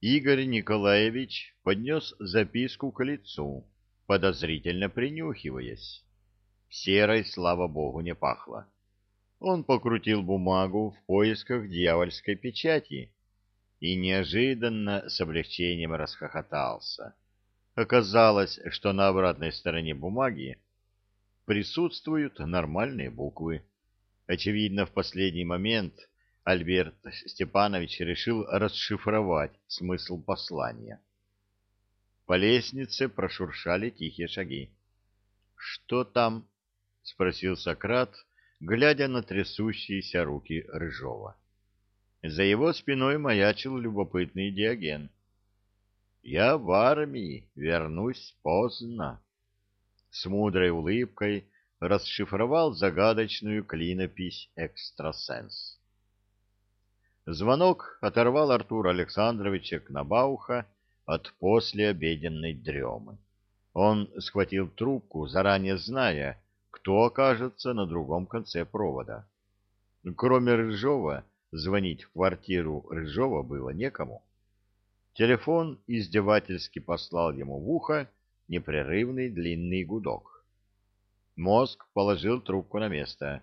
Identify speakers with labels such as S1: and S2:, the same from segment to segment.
S1: Игорь Николаевич поднес записку к лицу, подозрительно принюхиваясь. Серой, слава богу, не пахло. Он покрутил бумагу в поисках дьявольской печати и неожиданно с облегчением расхохотался. Оказалось, что на обратной стороне бумаги присутствуют нормальные буквы. Очевидно, в последний момент Альберт Степанович решил расшифровать смысл послания. По лестнице прошуршали тихие шаги. «Что там?» — спросил Сократ, глядя на трясущиеся руки Рыжова. За его спиной маячил любопытный Диоген. «Я в армии, вернусь поздно». С мудрой улыбкой расшифровал загадочную клинопись экстрасенс. Звонок оторвал Артура Александровича Кнабауха от послеобеденной дремы. Он схватил трубку, заранее зная, кто окажется на другом конце провода. Кроме Рыжова, звонить в квартиру Рыжова было некому. Телефон издевательски послал ему в ухо непрерывный длинный гудок. Мозг положил трубку на место.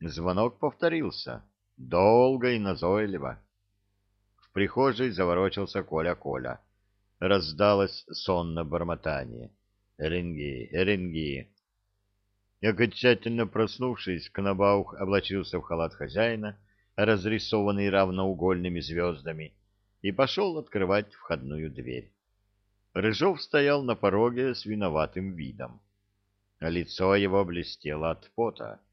S1: Звонок повторился, долго и назойливо. В прихожей заворочился Коля-Коля. Раздалось сонное бормотание. «Эренги, эренги!» И окончательно проснувшись, Кнабаух облачился в халат хозяина, разрисованный равноугольными звездами, и пошел открывать входную дверь. Рыжов стоял на пороге с виноватым видом. Лицо его блестело от пота. —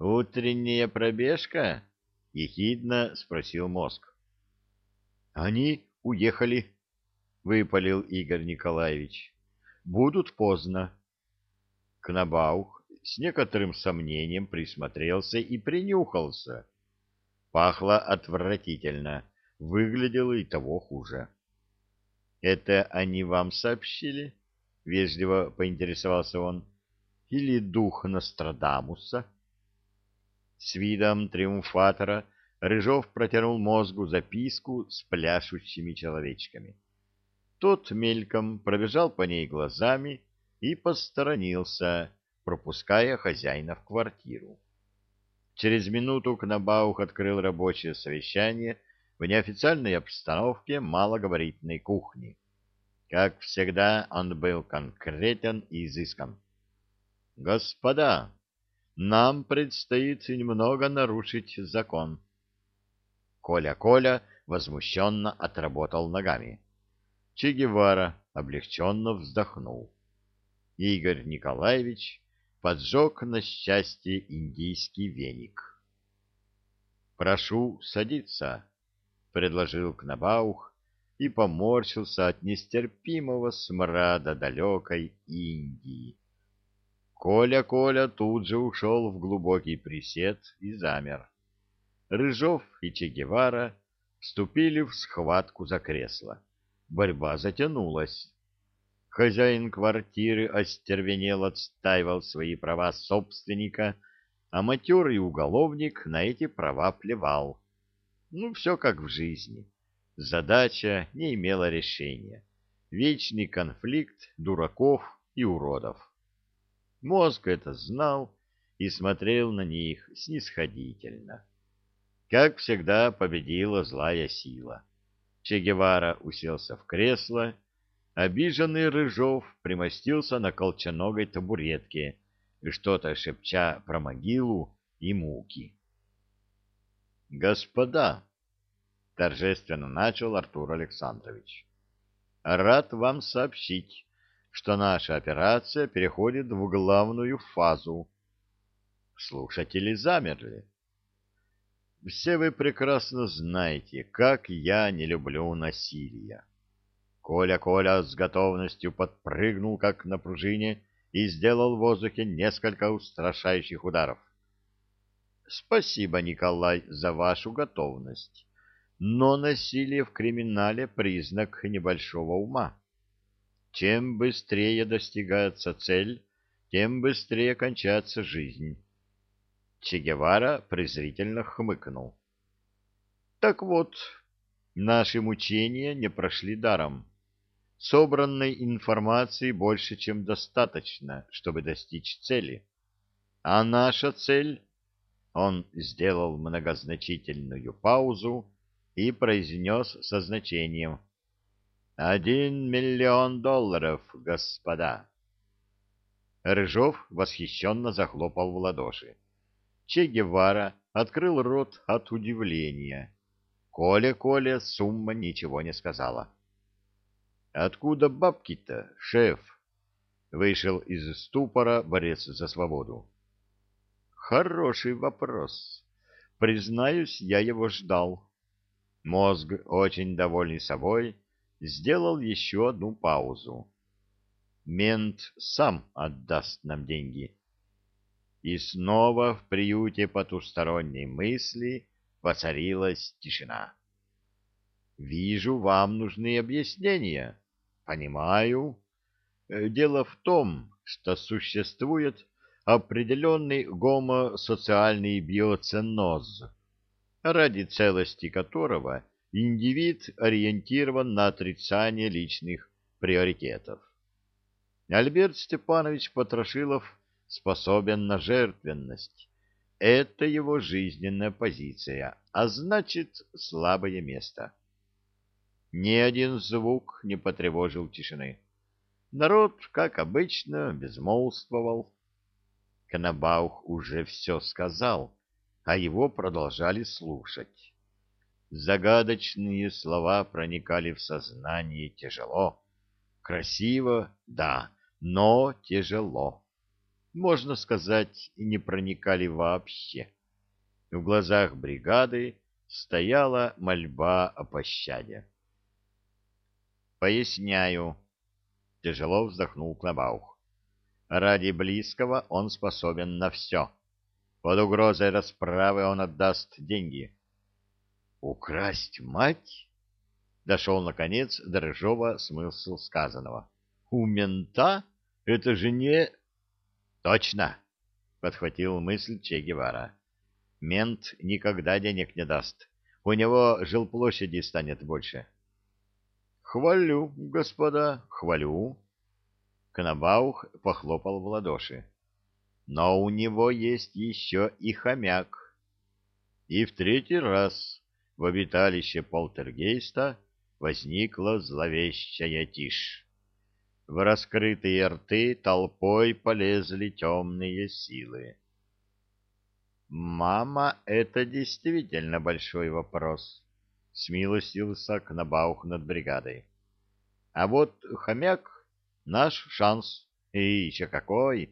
S1: Утренняя пробежка? — ехидно спросил мозг. — Они уехали, — выпалил Игорь Николаевич. — Будут поздно. Кнабаух с некоторым сомнением присмотрелся и принюхался. Пахло отвратительно выглядело и того хуже. — Это они вам сообщили? — вежливо поинтересовался он. — Или дух Нострадамуса? С видом триумфатора Рыжов протянул мозгу записку с пляшущими человечками. Тот мельком пробежал по ней глазами и посторонился, пропуская хозяина в квартиру. Через минуту Кнабаух открыл рабочее совещание в неофициальной обстановке малогабаритной кухни. Как всегда, он был конкретен и изыскан. «Господа, нам предстоит немного нарушить закон». Коля-Коля возмущенно отработал ногами. Че Гевара облегченно вздохнул. Игорь Николаевич поджег на счастье индийский веник. «Прошу садиться», — предложил Кнабаух и поморщился от нестерпимого смрада далекой Индии. Коля-Коля тут же ушел в глубокий присед и замер. Рыжов и Че Гевара вступили в схватку за кресло. Борьба затянулась. Хозяин квартиры остервенел отстаивал свои права собственника, а матерый уголовник на эти права плевал. Ну, все как в жизни. Задача не имела решения. Вечный конфликт дураков и уродов. Мозг это знал и смотрел на них снисходительно. Как всегда победила злая сила. Че Гевара уселся в кресло Обиженный Рыжов примостился на колченогой табуретке, что-то шепча про могилу и муки. «Господа!» — торжественно начал Артур Александрович. «Рад вам сообщить, что наша операция переходит в главную фазу». Слушатели замерли. «Все вы прекрасно знаете, как я не люблю насилия. Коля-Коля с готовностью подпрыгнул, как на пружине, и сделал в воздухе несколько устрашающих ударов. Спасибо, Николай, за вашу готовность. Но насилие в криминале — признак небольшого ума. Чем быстрее достигается цель, тем быстрее кончается жизнь. Че Гевара презрительно хмыкнул. Так вот, Наши мучения не прошли даром. Собранной информации больше, чем достаточно, чтобы достичь цели. А наша цель... Он сделал многозначительную паузу и произнес со значением. «Один миллион долларов, господа!» Рыжов восхищенно захлопал в ладоши. Че Гевара открыл рот от удивления. Коля-Коля сумма ничего не сказала. «Откуда бабки-то, шеф?» Вышел из ступора борец за свободу. «Хороший вопрос. Признаюсь, я его ждал». Мозг, очень довольный собой, сделал еще одну паузу. Мент сам отдаст нам деньги. И снова в приюте потусторонней мысли воцарилась тишина. «Вижу, вам нужны объяснения. Понимаю. Э, дело в том, что существует определенный гомосоциальный биоценоз, ради целости которого индивид ориентирован на отрицание личных приоритетов. Альберт Степанович Потрошилов способен на жертвенность. Это его жизненная позиция, а значит, слабое место. Ни один звук не потревожил тишины. Народ, как обычно, безмолвствовал. Конобаух уже все сказал, а его продолжали слушать. Загадочные слова проникали в сознание тяжело. Красиво, да, но тяжело. Можно сказать, и не проникали вообще. В глазах бригады стояла мольба о пощаде. «Поясняю», — тяжело вздохнул Клабаух. «Ради близкого он способен на все. Под угрозой расправы он отдаст деньги». «Украсть мать?» Дошел, наконец, до Рыжова смысл сказанного. «У мента? Это же не...» «Точно!» — подхватил мысль Че Гевара. «Мент никогда денег не даст. У него жилплощади станет больше». «Хвалю, господа, хвалю!» Конобаух похлопал в ладоши. «Но у него есть еще и хомяк». И в третий раз в обиталище полтергейста возникла зловещая тишь. В раскрытые рты толпой полезли темные силы. «Мама, это действительно большой вопрос», — смилостился Кнабаух над бригадой. «А вот хомяк — наш шанс, и еще какой!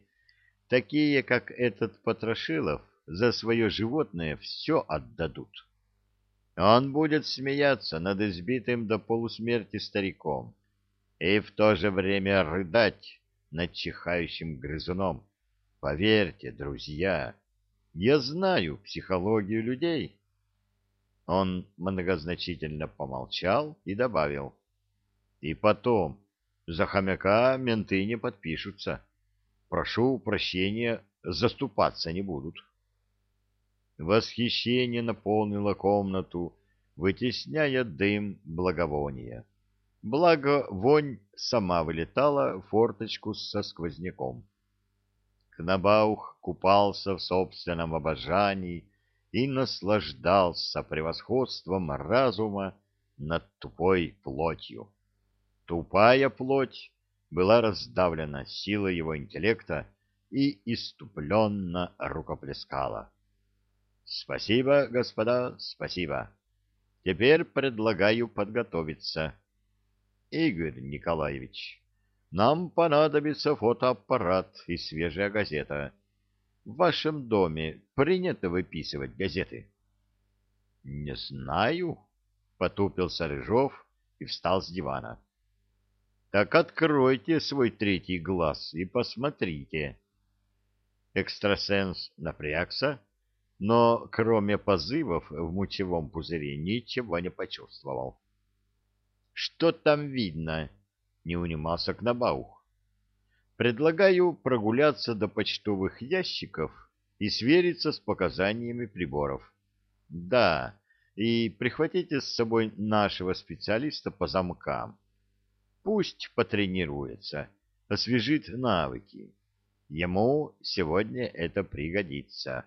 S1: Такие, как этот Потрошилов, за свое животное все отдадут». Он будет смеяться над избитым до полусмерти стариком и в то же время рыдать над чихающим грызуном. Поверьте, друзья, я знаю психологию людей. Он многозначительно помолчал и добавил. И потом, за хомяка менты не подпишутся. Прошу прощения, заступаться не будут. Восхищение наполнило комнату, вытесняя дым благовония. Благо, вонь сама вылетала в форточку со сквозняком. Кнабаух купался в собственном обожании и наслаждался превосходством разума над тупой плотью. Тупая плоть была раздавлена силой его интеллекта и иступленно рукоплескала. Спасибо, господа, спасибо. Теперь предлагаю подготовиться. Игорь Николаевич, нам понадобится фотоаппарат и свежая газета. В вашем доме принято выписывать газеты? — Не знаю, — потупился Рыжов и встал с дивана. — Так откройте свой третий глаз и посмотрите. Экстрасенс напрягся но кроме позывов в мочевом пузыре ничего не почувствовал. — Что там видно? — не унимался Кнабаух. — Предлагаю прогуляться до почтовых ящиков и свериться с показаниями приборов. Да, и прихватите с собой нашего специалиста по замкам. Пусть потренируется, освежит навыки. Ему сегодня это пригодится.